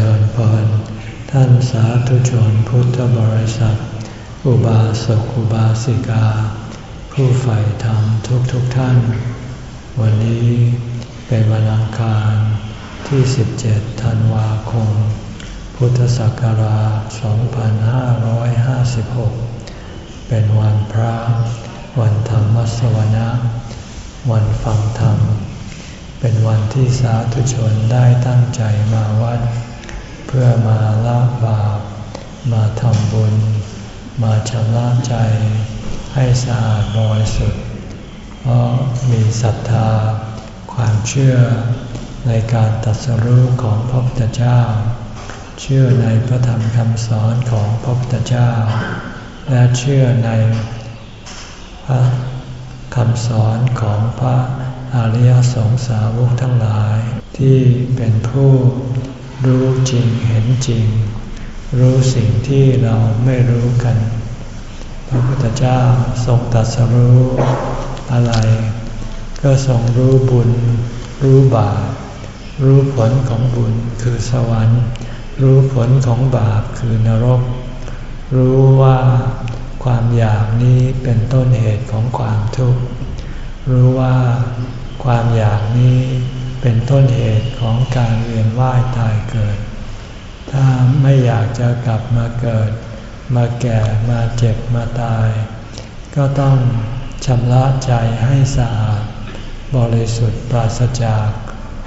ริญพร ท่านสาธุชนพุทธบริษัท อุบาสกอุบาสิกา ผู้ใฝ่ธรรมทุกทุกท่าน วันนี้เป็นวันอังคารที่ 17 ธันวาคม พุทธศักราช 2556 เป็นวันพระ วันธรรมสวนะ วันฟังธรรมเป็นวันที่สาธุชนได้ตั้งใจมาวัด พื่อมาละบาป มาทำบุญ มาชำระใจให้สะอาดบริสุทธิ์เพราะมีศรัทธา ความเชื่อในการตัดสรู้ของพระพุทธเจ้า เชื่อในพระธรรมคำสอนของพระพุทธเจ้า และเชื่อในพระคำสอนของพระอริยสงสาวกทั้งหลาย ที่เป็นผู้ รู้จริงเห็นจริง รู้สิ่งที่เราไม่รู้กัน พระพุทธเจ้าทรงตรัสรู้อะไร ก็ทรงรู้บุญ รู้บาปรู้ผลของบุญคือสวรรค์ รู้ผลของบาปคือนรก รู้ว่าความอยากนี้เป็นต้นเหตุของความทุกข์ รู้ว่าความอยากนี้ เป็นต้นเหตุของการเวียนว่ายตายเกิด ถ้าไม่อยากจะกลับมาเกิด มาแก่มาเจ็บมาตาย ก็ต้องชำระใจให้สะอาด บริสุทธิ์ปราศจาก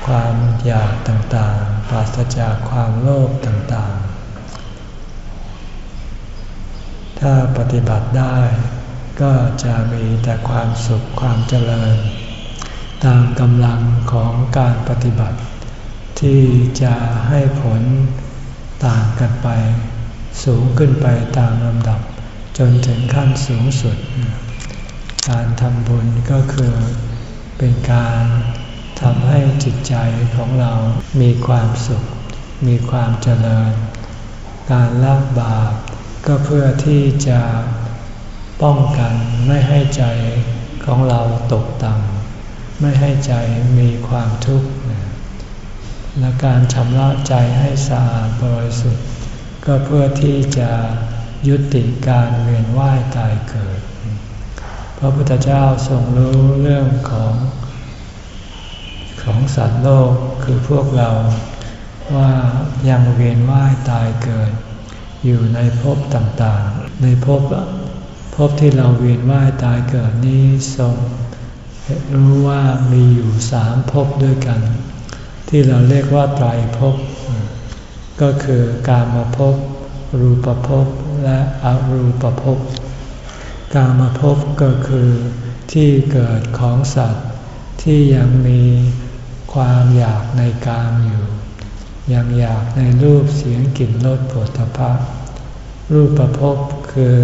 ความอยากต่างๆ ปราศจากความโลภต่างๆ ถ้าปฏิบัติได้ก็จะมีแต่ความสุขความเจริญ ตามกำลังของการปฏิบัติ ที่จะให้ผลต่างกันไป สูงขึ้นไปตามลำดับ จนถึงขั้นสูงสุด การทำบุญก็คือเป็นการทำให้จิตใจของเรามีความสุข มีความเจริญ การละบาปก็เพื่อที่จะป้องกันไม่ให้ใจของเราตกต่ำ ไม่ให้ใจมีความทุกข์ และการชำระใจให้สะอาดบริสุทธิ์ ก็เพื่อที่จะยุติการเวียนว่ายตายเกิด พระพุทธเจ้าทรงรู้เรื่องของของสัตว์โลกคือพวกเราว่ายังเวียนว่ายตายเกิด อยู่ในภพต่างๆ ในภพภพที่เราเวียนว่ายตายเกิดนี้ทรง รู้ว่ามีอยู่สามภพด้วยกัน ที่เราเรียกว่าไตรภพ ก็คือการมาภพ รูปภพ และอรูปภพ การมาภพก็คือที่เกิดของสัตว์ที่ยังมีความอยากในกามอยู่ ยังอยากในรูปเสียงกลิ่นรสผลตภะรูปประพบคือ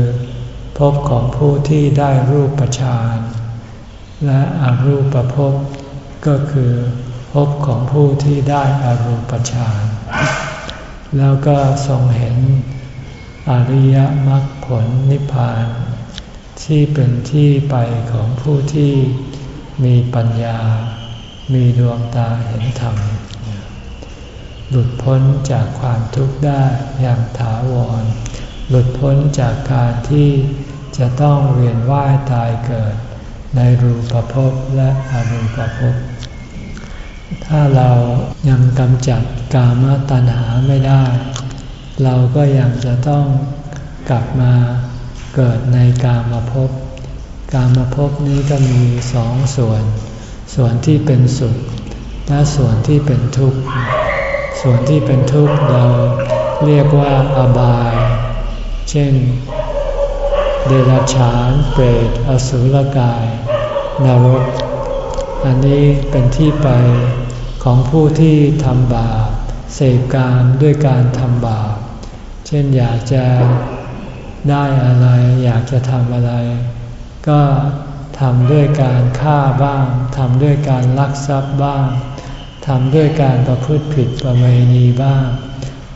ภพของผู้ที่ได้รูปฌาน และอรูปภพก็คือภพของผู้ที่ได้อรูปฌานแล้วก็ทรงเห็นอริยมรรคผลนิพพาน ที่เป็นที่ไปของผู้ที่มีปัญญา มีดวงตาเห็นธรรม หลุดพ้นจากความทุกข์ได้อย่างถาวร หลุดพ้นจากการที่จะต้องเวียนว่ายตายเกิด ในรูปภพและอรูปภพ ถ้าเรายังกำจัดกามตัณหาไม่ได้ เราก็ยังจะต้องกลับมาเกิดในกามภพ กามภพนี้ก็มีสองส่วน ส่วนที่เป็นสุข และส่วนที่เป็นทุกข์ ส่วนที่เป็นทุกข์เราเรียกว่าอบาย เช่น เดรัจฉาน เปรต อสุรกาย นรก อันนี้เป็นที่ไปของผู้ที่ทำบาปเสพกามด้วยการทำบาป เช่นอยากจะได้อะไรอยากจะทำอะไร ก็ทำด้วยการฆ่าบ้างทำด้วยการลักทรัพย์บ้างทำด้วยการประพฤติผิดประเวณีบ้าง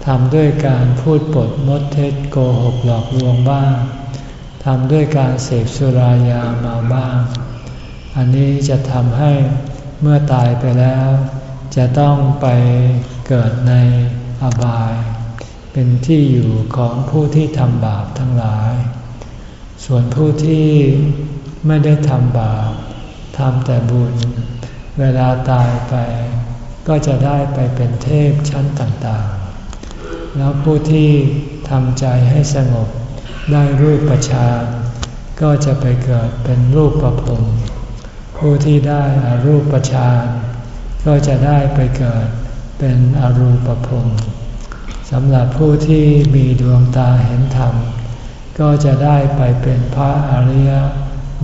ทำด้วยการพูดปดมดเท็จโกหกหลอกลวงบ้างทำด้วยการเสพสุรายามาบ้าง อันนี้จะทำให้เมื่อตายไปแล้ว จะต้องไปเกิดในอบาย เป็นที่อยู่ของผู้ที่ทำบาปทั้งหลาย ส่วนผู้ที่ไม่ได้ทำบาปทำแต่บุญ เวลาตายไป ก็จะได้ไปเป็นเทพชั้นต่างๆ แล้วผู้ที่ทำใจให้สงบได้รูปประชานก็จะไปเกิดเป็นรูปประพรม ผู้ที่ได้อารูปประชานก็จะได้ไปเกิดเป็นอรูปภพสำหรับผู้ที่มีดวงตาเห็นธรรม ก็จะได้ไปเป็นพระอริย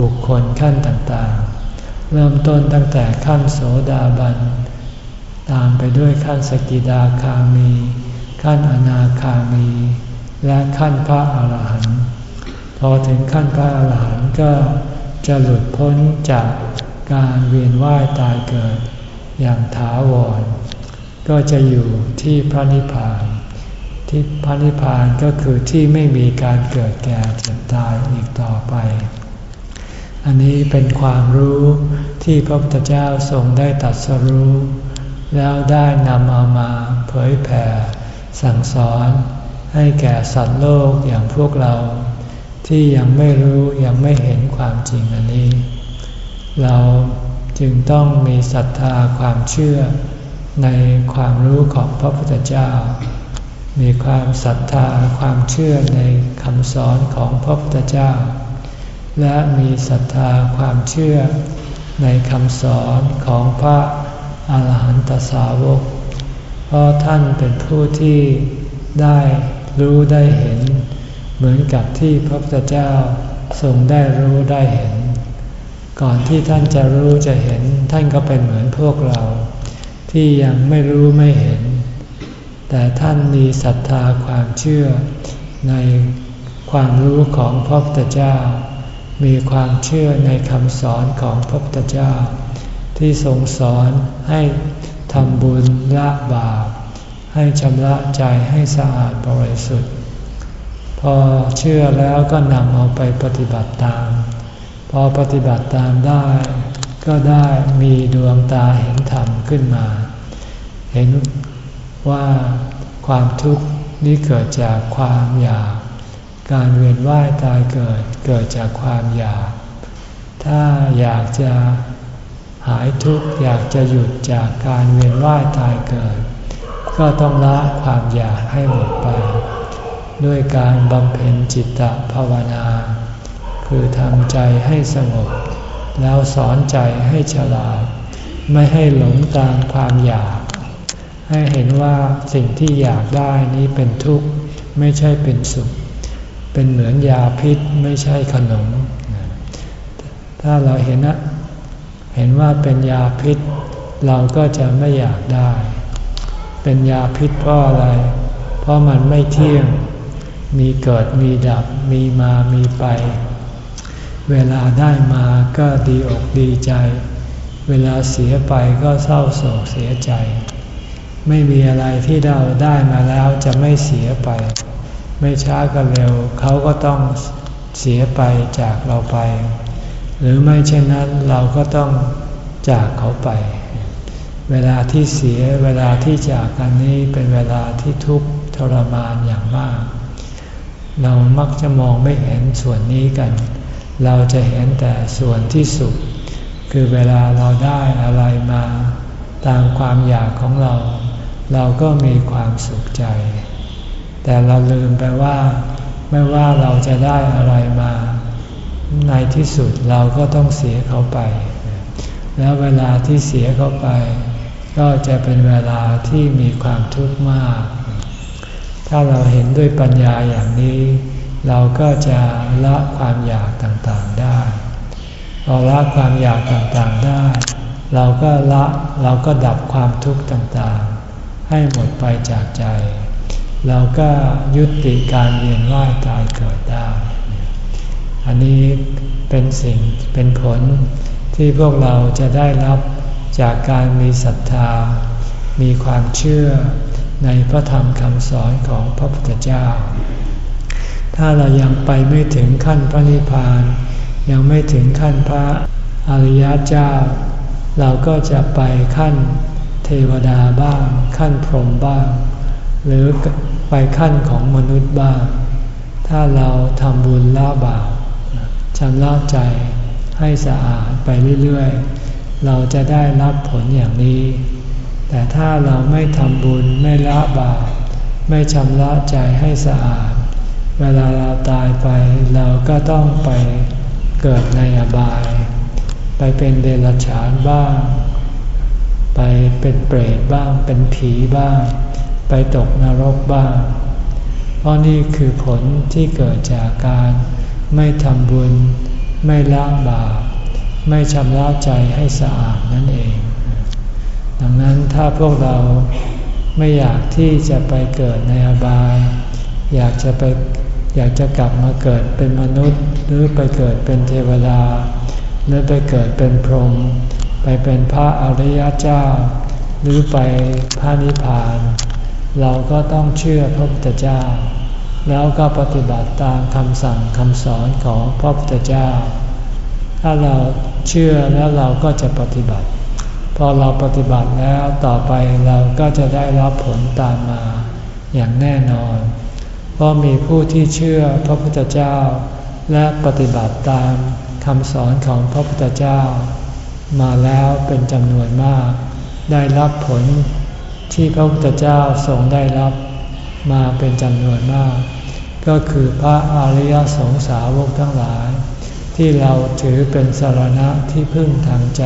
บุคคลขั้นต่างๆ เริ่มต้นตั้งแต่ขั้นโสดาบัน ตามไปด้วยขั้นสกิดาคามี ขั้นอนาคามี และขั้นพระอาหารหันต์พอถึงขั้นพระอาหารหันต์ก็จะหลุดพ้นจาก การเวียนว่ายตายเกิดอย่างถาวร ก็จะอยู่ที่พระนิพพาน ที่พระนิพพานก็คือที่ไม่มีการเกิดแก่เจ็บตายอีกต่อไป อันนี้เป็นความรู้ที่พระพุทธเจ้าทรงได้ตัดสรู้ แล้วได้นำเอามาเผยแผ่ สั่งสอนให้แก่สัตว์โลกอย่างพวกเรา ที่ยังไม่รู้ยังไม่เห็นความจริงอันนี้ เราจึงต้องมีศรัทธาความเชื่อในความรู้ของพระพุทธเจ้า มีความศรัทธาความเชื่อในคำสอนของพระพุทธเจ้า และมีศรัทธาความเชื่อในคำสอนของพระอาหารหันตสาวก เพราะท่านเป็นผู้ที่ได้รู้ได้เห็น เหมือนกับที่พระพุทธเจ้าทรงได้รู้ได้เห็น ก่อนที่ท่านจะรู้จะเห็นท่านก็เป็นเหมือนพวกเรา ที่ยังไม่รู้ไม่เห็น แต่ท่านมีศรัทธาความเชื่อในความรู้ของพระพุทธเจ้า มีความเชื่อในคำสอนของพระพุทธเจ้า ที่ทรงสอนให้ทำบุญละบาปให้ชำระใจให้สะอาดบริสุทธิ์ พอเชื่อแล้วก็นำเอาไปปฏิบัติตาม อปฏิบัติตามได้ ก็ได้มีดวงตาเห็นธรรมขึ้นมา เห็นว่าความทุกข์นี้เกิดจากความอยาก การเวียนว่ายตายเกิดเกิดจากความอยาก ถ้าอยากจะหายทุกข์อยากจะหยุดจากการเวียนว่ายตายเกิด ก็ต้องละความอยากให้หมดไป ด้วยการบำเพ็ญจิตตภาวนา คือทำใจให้สงบ แล้วสอนใจให้ฉลาด ไม่ให้หลงตามความอยาก ให้เห็นว่าสิ่งที่อยากได้นี้เป็นทุกข์ไม่ใช่เป็นสุข เป็นเหมือนยาพิษไม่ใช่ขนม ถ้าเราเห็นนะเห็นว่าเป็นยาพิษ เราก็จะไม่อยากได้ เป็นยาพิษเพราะอะไร เพราะมันไม่เที่ยง มีเกิดมีดับ มีมามีไป เวลาได้มาก็ดีอกดีใจ เวลาเสียไปก็เศร้าโศกเสียใจ ไม่มีอะไรที่เราได้มาแล้วจะไม่เสียไป ไม่ช้าก็เร็วเขาก็ต้องเสียไปจากเราไป หรือไม่เช่นนั้นเราก็ต้องจากเขาไป เวลาที่เสียเวลาที่จากกันนี้เป็นเวลาที่ทุกข์ทรมานอย่างมาก เรามักจะมองไม่เห็นส่วนนี้กัน เราจะเห็นแต่ส่วนที่สุข คือเวลาเราได้อะไรมาตามความอยากของเรา เราก็มีความสุขใจ แต่เราลืมไปว่า ไม่ว่าเราจะได้อะไรมา ในที่สุดเราก็ต้องเสียเขาไป แล้วเวลาที่เสียเขาไป ก็จะเป็นเวลาที่มีความทุกข์มาก ถ้าเราเห็นด้วยปัญญาอย่างนี้ เราก็จะละความอยากต่างๆได้ พอละความอยากต่างๆได้ เราก็ละเราก็ดับความทุกข์ต่างๆ ให้หมดไปจากใจ เราก็ยุติการเวียนว่ายตายเกิดได้ อันนี้เป็นสิ่งเป็นผลที่พวกเราจะได้รับจากการมีศรัทธา มีความเชื่อในพระธรรมคำสอนของพระพุทธเจ้า ถ้าเรายังไปไม่ถึงขั้นพระนิพพาน ยังไม่ถึงขั้นพระอริยเจ้า เราก็จะไปขั้นเทวดาบ้าง ขั้นพรหมบ้าง หรือไปขั้นของมนุษย์บ้าง ถ้าเราทำบุญละบาปชำระใจให้สะอาดไปเรื่อยๆ เราจะได้รับผลอย่างนี้ แต่ถ้าเราไม่ทำบุญไม่ละบาปไม่ชำระใจให้สะอาด เวลาเราตายไปเราก็ต้องไปเกิดในอบาย ไปเป็นเดรัจฉานบ้าง ไปเป็นเปรตบ้าง เป็นผีบ้าง ไปตกนรกบ้าง เพราะนี่คือผลที่เกิดจากการไม่ทำบุญ ไม่ละบาป ไม่ชำระใจให้สะอาดนั่นเอง ดังนั้นถ้าพวกเราไม่อยากที่จะไปเกิดในอบาย อยากจะไป อยากจะกลับมาเกิดเป็นมนุษย์ หรือไปเกิดเป็นเทวดา หรือไปเกิดเป็นพรหมไปเป็นพระอริยเจ้า หรือไปพระนิพพาน เราก็ต้องเชื่อพระพุทธเจ้า แล้วก็ปฏิบัติตามคำสั่งคำสอนของพระพุทธเจ้า ถ้าเราเชื่อแล้วเราก็จะปฏิบัติ พอเราปฏิบัติแล้วต่อไปเราก็จะได้รับผลตามมาอย่างแน่นอน เพราะมีผู้ที่เชื่อพระพุทธเจ้า และปฏิบัติตามคำสอนของพระพุทธเจ้า มาแล้วเป็นจำนวนมาก ได้รับผลที่พระพุทธเจ้าทรงได้รับมาเป็นจำนวนมาก ก็คือพระอริยสงสาวกทั้งหลาย ที่เราถือเป็นสารณะที่พึ่งทางใจ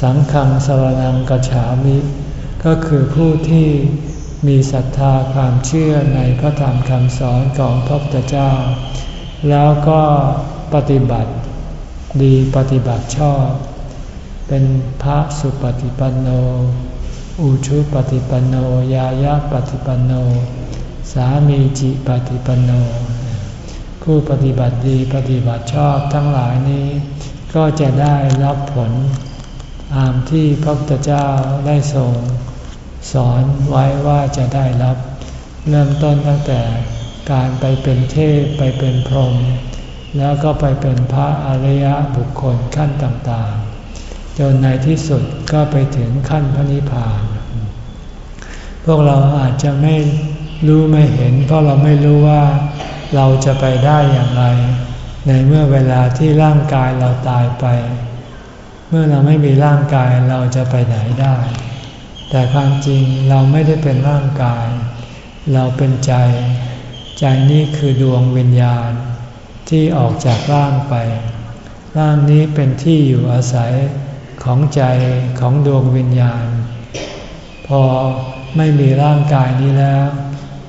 สังฆังสรนังกฉามิ ก็คือผู้ที่ มีศรัทธาความเชื่อในพระธรรมคำสอนของพระพุทธเจ้า แล้วก็ปฏิบัติดีปฏิบัติชอบ เป็นพระสุปฏิปันโน อุชุปฏิปันโน ยายาปฏิปันโน สามีจิปฏิปันโน ผู้ปฏิบัติดีปฏิบัติชอบทั้งหลายนี้ ก็จะได้รับผลตามที่พระพุทธเจ้าได้ทรง สอนไว้ว่าจะได้รับ เริ่มต้นตั้งแต่การไปเป็นเทพไปเป็นพรหมแล้วก็ไปเป็นพระอริยบุคคลขั้นต่างๆ จนในที่สุดก็ไปถึงขั้นพระนิพพาน พวกเราอาจจะไม่รู้ไม่เห็น เพราะเราไม่รู้ว่าเราจะไปได้อย่างไร ในเมื่อเวลาที่ร่างกายเราตายไป เมื่อเราไม่มีร่างกายเราจะไปไหนได้ แต่ความจริงเราไม่ได้เป็นร่างกาย เราเป็นใจ ใจนี้คือดวงวิญญาณที่ออกจากร่างไป ร่างนี้เป็นที่อยู่อาศัยของใจของดวงวิญญาณ พอไม่มีร่างกายนี้แล้ว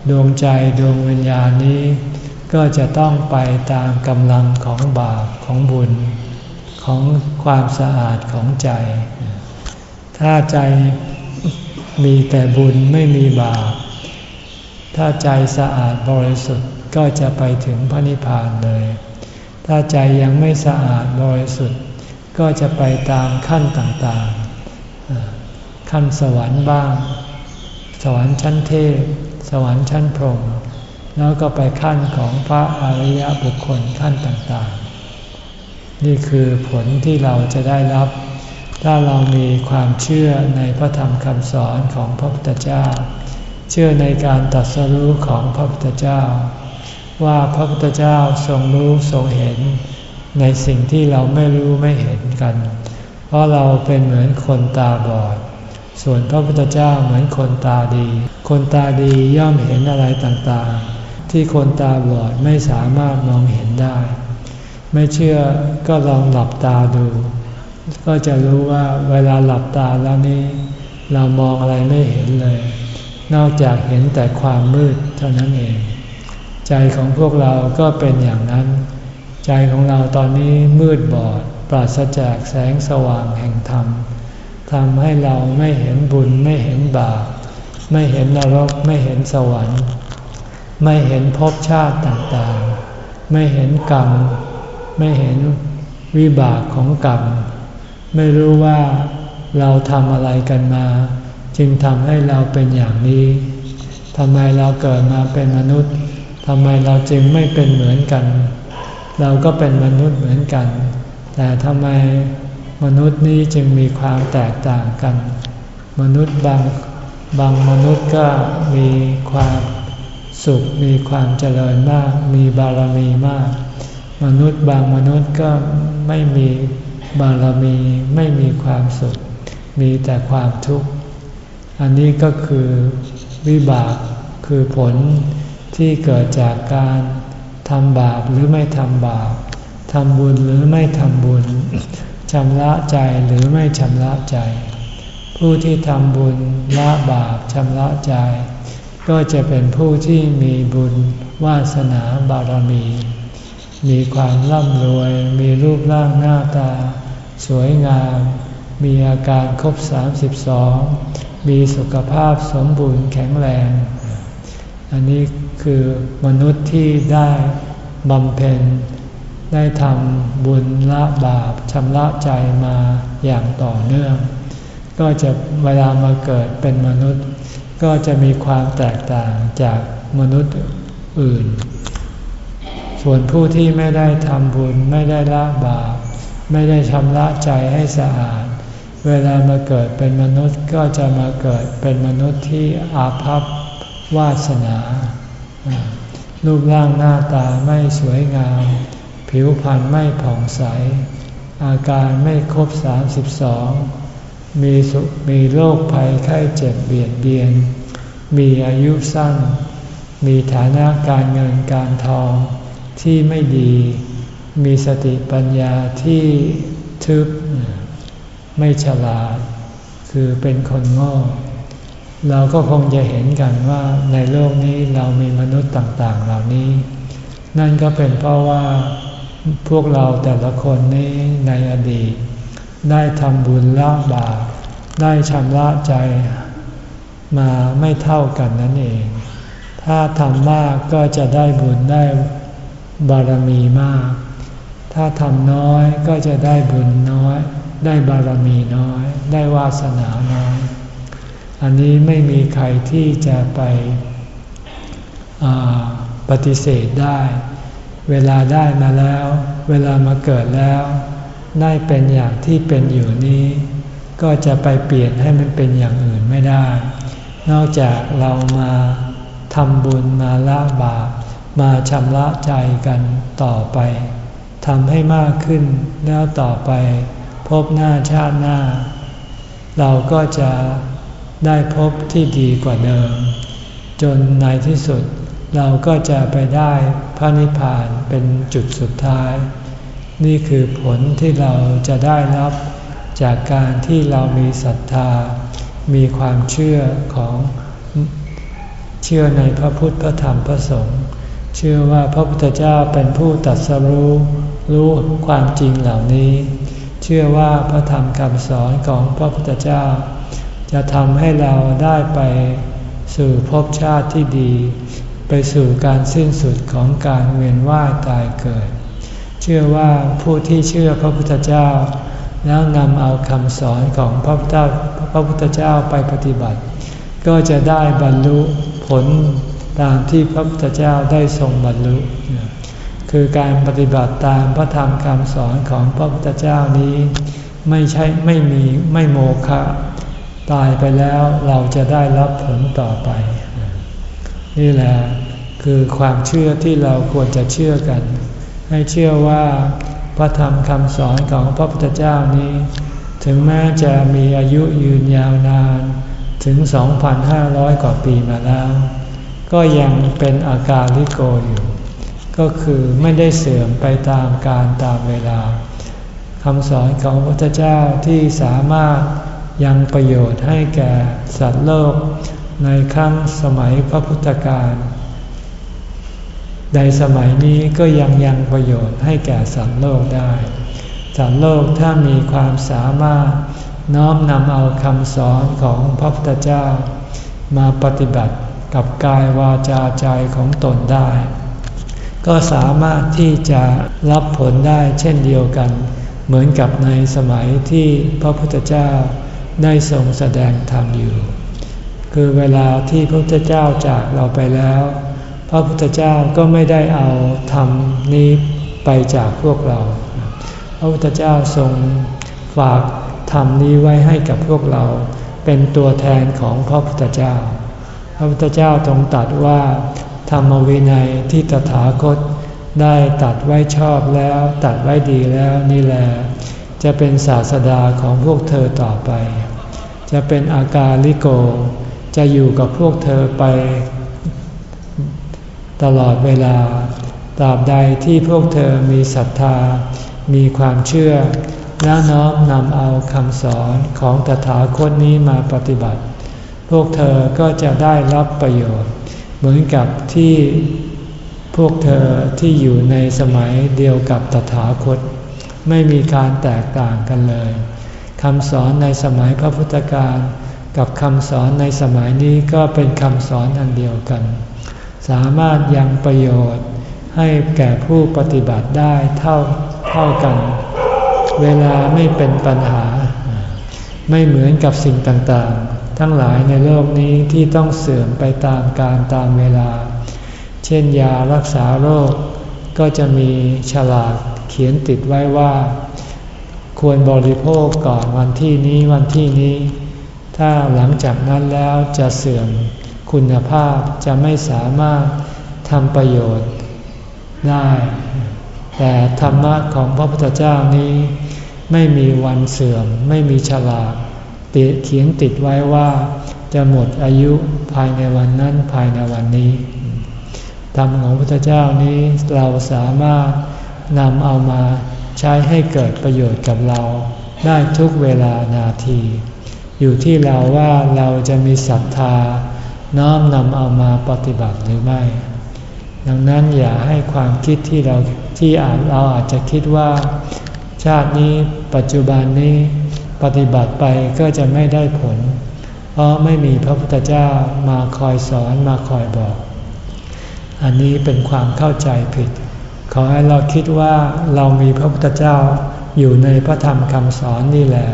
ดวงใจดวงวิญญาณนี้ ก็จะต้องไปตามกำลังของบาปของบุญ ของความสะอาดของใจ ถ้าใจ มีแต่บุญไม่มีบาป ถ้าใจสะอาดบริสุทธิ์ก็จะไปถึงพระนิพพานเลย ถ้าใจยังไม่สะอาดบริสุทธิ์ ก็จะไปตามขั้นต่างๆ ขั้นสวรรค์บ้าง สวรรค์ชั้นเทพ สวรรค์ชั้นพรหม แล้วก็ไปขั้นของพระอริยบุคคลขั้นต่างๆ นี่คือผลที่เราจะได้รับ ถ้าเรามีความเชื่อในพระธรรมคำสอนของพระพุทธเจ้า เชื่อในการตัดสรู้ของพระพุทธเจ้า ว่าพระพุทธเจ้าทรงรู้ทรงเห็น ในสิ่งที่เราไม่รู้ไม่เห็นกัน เพราะเราเป็นเหมือนคนตาบอด ส่วนพระพุทธเจ้าเหมือนคนตาดี คนตาดีย่อมเห็นอะไรต่างๆ ที่คนตาบอดไม่สามารถมองเห็นได้ ไม่เชื่อก็ลองหลับตาดู ก็จะรู้ว่าเวลาหลับตาแล้วนี้เรามองอะไรไม่เห็นเลย นอกจากเห็นแต่ความมืดเท่านั้นเอง ใจของพวกเราก็เป็นอย่างนั้น ใจของเราตอนนี้มืดบอด ปราศจากแสงสว่างแห่งธรรมทำให้เราไม่เห็นบุญไม่เห็นบาปไม่เห็นนรกไม่เห็นสวรรค์ ไม่เห็นภพชาติต่างๆ ไม่เห็นกรรม ไม่เห็นวิบากของกรรม ไม่รู้ว่าเราทำอะไรกันมา จึงทำให้เราเป็นอย่างนี้ทำไมเราเกิดมาเป็นมนุษย์ทำไมเราจึงไม่เป็นเหมือนกัน เราก็เป็นมนุษย์เหมือนกัน แต่ทำไมมนุษย์นี้จึงมีความแตกต่างกัน มนุษย์บางบางมนุษย์ก็มีความสุขมีความเจริญมาก มีบารมีมาก มนุษย์บางมนุษย์ก็ไม่มี บารมีไม่มีความสุข มีแต่ความทุกข์ อันนี้ก็คือวิบากคือผลที่เกิดจากการทำบาปหรือไม่ทำบาปทำบุญหรือไม่ทำบุญชำระใจหรือไม่ชำระใจ ผู้ที่ทำบุญละบาปชำระใจ ก็จะเป็นผู้ที่มีบุญวาสนาบารมี มีความร่ำรวย มีรูปร่างหน้าตา สวยงาม มีอาการครบ 32 มีสุขภาพสมบูรณ์แข็งแรง อันนี้คือมนุษย์ที่ได้บำเพ็ญ ได้ทำบุญละบาปชำระใจมาอย่างต่อเนื่อง ก็จะเวลามาเกิดเป็นมนุษย์ ก็จะมีความแตกต่างจากมนุษย์อื่น ส่วนผู้ที่ไม่ได้ทำบุญไม่ได้ละบาป ไม่ได้ชำระใจให้สะอาด เวลามาเกิดเป็นมนุษย์ก็จะมาเกิดเป็นมนุษย์ที่อาภัพวาสนา รูปร่างหน้าตาไม่สวยงาม ผิวพรรณไม่ผ่องใส อาการไม่ครบ 32 มีสุมีโรคภัยไข้เจ็บเบียดเบียน มีอายุสั้น มีฐานะการเงินการทองที่ไม่ดี มีสติปัญญาที่ทึบไม่ฉลาด คือเป็นคนโง่เราก็คงจะเห็นกันว่าในโลกนี้เรามีมนุษย์ต่างๆ เหล่านี้ นั่นก็เป็นเพราะว่าพวกเราแต่ละคนนี้ในอดีต ได้ทำบุญละบาปได้ชำระใจมาไม่เท่ากันนั่นเอง ถ้าทำมากก็จะได้บุญได้บารมีมาก ถ้าทำน้อยก็จะได้บุญน้อย ได้บารมีน้อย ได้วาสนาน้อย อันนี้ไม่มีใครที่จะไปปฏิเสธได้ เวลาได้มาแล้ว เวลามาเกิดแล้ว ได้เป็นอย่างที่เป็นอยู่นี้ ก็จะไปเปลี่ยนให้มันเป็นอย่างอื่นไม่ได้ นอกจากเรามาทำบุญมาละบาปมาชำระใจกันต่อไป ทำให้มากขึ้นแล้วต่อไปพบหน้าชาติหน้า เราก็จะได้พบที่ดีกว่าเดิม จนในที่สุดเราก็จะไปได้พระนิพพานเป็นจุดสุดท้าย นี่คือผลที่เราจะได้รับจากการที่เรามีศรัทธา มีความเชื่อของเชื่อในพระพุทธพระธรรมพระสงฆ์เชื่อว่าพระพุทธเจ้าเป็นผู้ตัดสรู้ รู้ความจริงเหล่านี้ เชื่อว่าพระธรรมคำสอนของพระพุทธเจ้า จะทำให้เราได้ไปสู่ภพชาติที่ดี ไปสู่การสิ้นสุดของการเวียนว่ายตายเกิด เชื่อว่าผู้ที่เชื่อพระพุทธเจ้า แล้วนำเอาคำสอนของพระพุทธพระพุทธเจ้าไปปฏิบัติ ก็จะได้บรรลุผลตามที่พระพุทธเจ้าได้ทรงบรรลุ คือการปฏิบัติตามพระธรรมคำสอนของพระพุทธเจ้านี้ไม่ใช่ไม่มีไม่โมฆะตายไปแล้วเราจะได้รับผลต่อไป นี่แหละคือความเชื่อที่เราควรจะเชื่อกัน ให้เชื่อว่าพระธรรมคำสอนของพระพุทธเจ้านี้ ถึงแม้จะมีอายุยืนยาวนานถึง 2,500 กว่าปีมาแล้ว ก็ยังเป็นอาการลิโกอยู่ ก็คือไม่ได้เสื่อมไปตามการตามเวลาคำสอนของพระพุทธเจ้าที่สามารถยังประโยชน์ให้แก่สัตว์โลกในครั้งสมัยพระพุทธการในสมัยนี้ก็ยังยังประโยชน์ให้แก่สัตว์โลกได้ สัตว์โลกถ้ามีความสามารถน้อมนำเอาคำสอนของพระพุทธเจ้า มาปฏิบัติกับกายวาจาใจของตนได้ ก็สามารถที่จะรับผลได้เช่นเดียวกัน เหมือนกับในสมัยที่พระพุทธเจ้าได้ทรงแสดงธรรมอยู่ คือเวลาที่พระพุทธเจ้าจากเราไปแล้ว พระพุทธเจ้าก็ไม่ได้เอาธรรมนี้ไปจากพวกเรา พระพุทธเจ้าทรงฝากธรรมนี้ไว้ให้กับพวกเรา เป็นตัวแทนของพระพุทธเจ้า พระพุทธเจ้าทรงตรัสว่า ธรรมวินัยที่ตถาคตได้ตัดไว้ชอบแล้ว ตัดไว้ดีแล้วนี่แหละจะเป็นศาสดาของพวกเธอต่อไป จะเป็นอาการลิโก จะอยู่กับพวกเธอไป ตลอดเวลาตราบใดที่พวกเธอมีศรัทธา มีความเชื่อ และน้อมนำเอาคำสอนของตถาคตนี้มาปฏิบัติ พวกเธอก็จะได้รับประโยชน์ เหมือนกับที่พวกเธอที่อยู่ในสมัยเดียวกับตถาคต ไม่มีการแตกต่างกันเลยคำสอนในสมัยพระพุทธการกับคำสอนในสมัยนี้ก็เป็นคำสอนอันเดียวกัน สามารถยังประโยชน์ให้แก่ผู้ปฏิบัติได้เท่าเท่ากัน เวลาไม่เป็นปัญหา ไม่เหมือนกับสิ่งต่าง ทั้งหลายในโลกนี้ที่ต้องเสื่อมไปตามการตามเวลา เช่นยารักษาโรค ก็จะมีฉลากเขียนติดไว้ว่า ควรบริโภคก่อนวันที่นี้วันที่นี้ ถ้าหลังจากนั้นแล้วจะเสื่อมคุณภาพจะไม่สามารถทำประโยชน์ได้ แต่ธรรมะของพระพุทธเจ้านี้ ไม่มีวันเสื่อมไม่มีฉลาก ติเขียนติดไว้ว่า จะหมดอายุภายในวันนั้นภายในวันนี้ธรรมของพระพุทธเจ้านี้เราสามารถนำเอามาใช้ให้เกิดประโยชน์กับเราได้ทุกเวลานาที อยู่ที่เราว่าเราจะมีศรัทธา น้อมนำเอามาปฏิบัติหรือไม่ ดังนั้นอย่าให้ความคิดที่เราที่อาจเราอาจจะคิดว่า ชาตินี้ปัจจุบันนี้ ปฏิบัติไปก็จะไม่ได้ผล เพราะไม่มีพระพุทธเจ้ามาคอยสอนมาคอยบอก อันนี้เป็นความเข้าใจผิด ขอให้เราคิดว่าเรามีพระพุทธเจ้าอยู่ในพระธรรมคำสอนนี่แหละ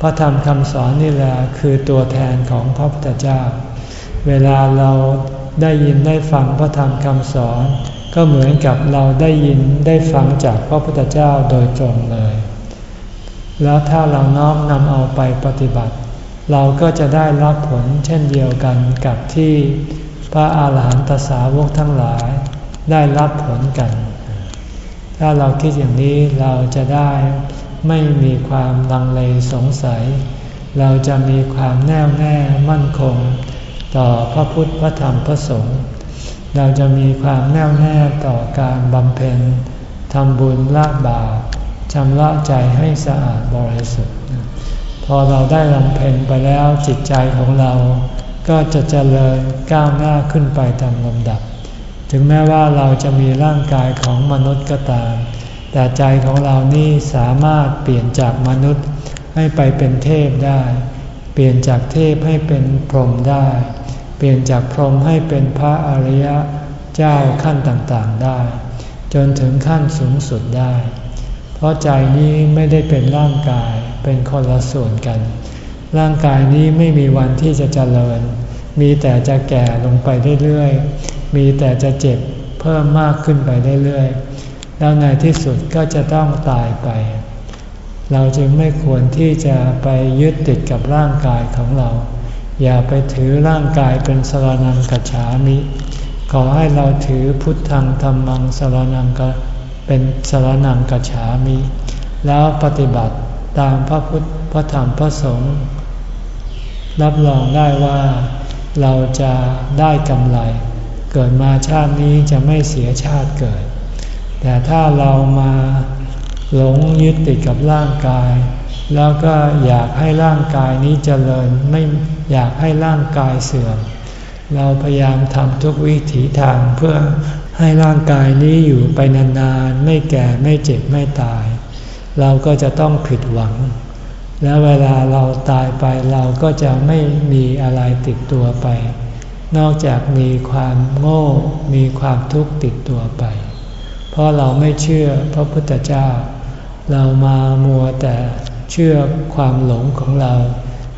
พระธรรมคำสอนนี่แหละคือตัวแทนของพระพุทธเจ้า เวลาเราได้ยินได้ฟังพระธรรมคำสอน ก็เหมือนกับเราได้ยินได้ฟังจากพระพุทธเจ้าโดยตรงเลย แล้วถ้าเราน้อมนำเอาไปปฏิบัติ เราก็จะได้รับผลเช่นเดียวกันกับที่พระอาหารหันตสาวกทั้งหลายได้รับผลกัน ถ้าเราคิดอย่างนี้เราจะได้ไม่มีความลังเลสงสัย เราจะมีความแน่วแน่มั่นคง ต่อพระพุทธพระธรรมพระสงฆ์เราจะมีความแน่วแน่ต่อการบำเพ็ญทำบุญละบาป ชำระใจให้สะอาดบริสุทธิ์ พอเราได้บำเพ็ญไปแล้วจิตใจของเราก็จะเจริญก้าวหน้าขึ้นไปตามลำดับ ถึงแม้ว่าเราจะมีร่างกายของมนุษย์ก็ตาม แต่ใจของเรานี่สามารถเปลี่ยนจากมนุษย์ให้ไปเป็นเทพได้ เปลี่ยนจากเทพให้เป็นพรหมได้ เปลี่ยนจากพรหมให้เป็นพระอริยะเจ้าขั้นต่างๆได้ จนถึงขั้นสูงสุดได้ เพราะใจนี้ไม่ได้เป็นร่างกายเป็นคนละส่วนกัน ร่างกายนี้ไม่มีวันที่จะเจริญ มีแต่จะแก่ลงไปเรื่อยๆ มีแต่จะเจ็บเพิ่มมากขึ้นไปเรื่อยๆ แล้วในที่สุดก็จะต้องตายไป เราจึงไม่ควรที่จะไปยึดติดกับร่างกายของเรา อย่าไปถือร่างกายเป็นสรนังกัจฉามิ ขอให้เราถือพุทธังธรรมังสรนังก เป็นสรนังกัจฉามิ แล้วปฏิบัติตามพระพุทธพระธรรมพระสงฆ์รับรองได้ว่าเราจะได้กำไร เกิดมาชาตินี้จะไม่เสียชาติเกิด แต่ถ้าเรามาหลงยึดติดกับร่างกาย แล้วก็อยากให้ร่างกายนี้เจริญไม่อยากให้ร่างกายเสื่อม เราพยายามทำทุกวิถีทางเพื่อ ให้ร่างกายนี้อยู่ไปนานๆ ไม่แก่ไม่เจ็บไม่ตาย เราก็จะต้องผิดหวัง แล้วเวลาเราตายไปเราก็จะไม่มีอะไรติดตัวไป นอกจากมีความโง่ มีความทุกข์ติดตัวไป เพราะเราไม่เชื่อพระพุทธเจ้า เรามามัวแต่เชื่อความหลงของเรา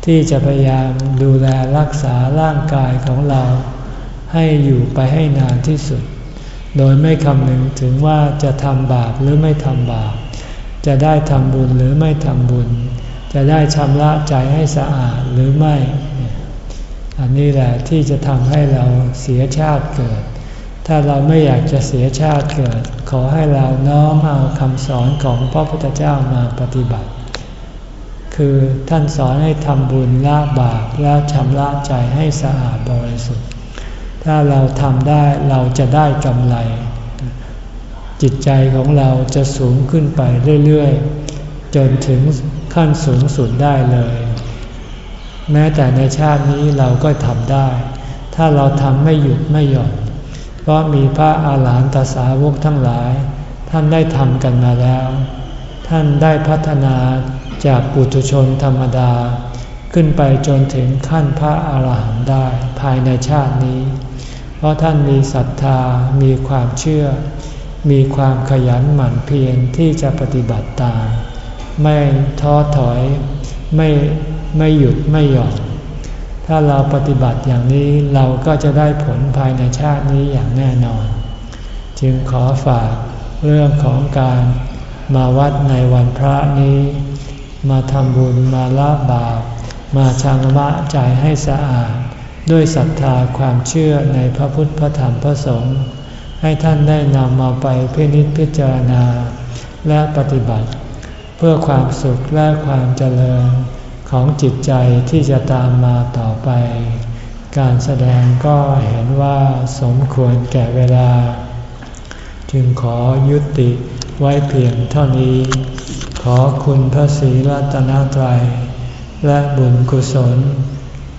ที่จะพยายามดูแลรักษาร่างกายของเรา ให้อยู่ไปให้นานที่สุด โดยไม่คำนึงถึงว่าจะทำบาปหรือไม่ทำบาป จะได้ทำบุญหรือไม่ทำบุญ จะได้ชำระใจให้สะอาดหรือไม่ อันนี้แหละที่จะทำให้เราเสียชาติเกิด ถ้าเราไม่อยากจะเสียชาติเกิด ขอให้เราน้อมเอาคำสอนของพระพุทธเจ้ามาปฏิบัติ คือท่านสอนให้ทำบุญละบาปแล้วชำระใจให้สะอาดบริสุทธิ์ ถ้าเราทำได้เราจะได้กำไร จิตใจของเราจะสูงขึ้นไปเรื่อยๆ จนถึงขั้นสูงสุดได้เลย แม้แต่ในชาตินี้เราก็ทำได้ ถ้าเราทำไม่หยุดไม่หย่อนเพราะมีพระอาหารหันตสาวกทั้งหลาย ท่านได้ทำกันมาแล้ว ท่านได้พัฒนาจากปุถุชนธรรมดา ขึ้นไปจนถึงขั้นพระอาหารหันต์ได้ภายในชาตินี้ เพราะท่านมีศรัทธา มีความเชื่อ มีความขยันหมั่นเพียรที่จะปฏิบัติตาม ไม่ท้อถอย ไม่ไม่หยุดไม่หย่อน ถ้าเราปฏิบัติอย่างนี้เราก็จะได้ผลภายในชาตินี้อย่างแน่นอน จึงขอฝากเรื่องของการมาวัดในวันพระนี้ มาทำบุญมาละบาป มาชังละใจให้สะอาด ด้วยศรัทธาความเชื่อในพระพุทธพระธรรมพระสงฆ์ให้ท่านได้นำมาไปพินิจพิจารณา และปฏิบัติ เพื่อความสุขและความเจริญของจิตใจที่จะตามมาต่อไป การแสดงก็เห็นว่าสมควรแก่เวลา จึงขอยุติไว้เพียงเท่านี้ ขอคุณพระศรีรัตนตรัย และบุญกุศล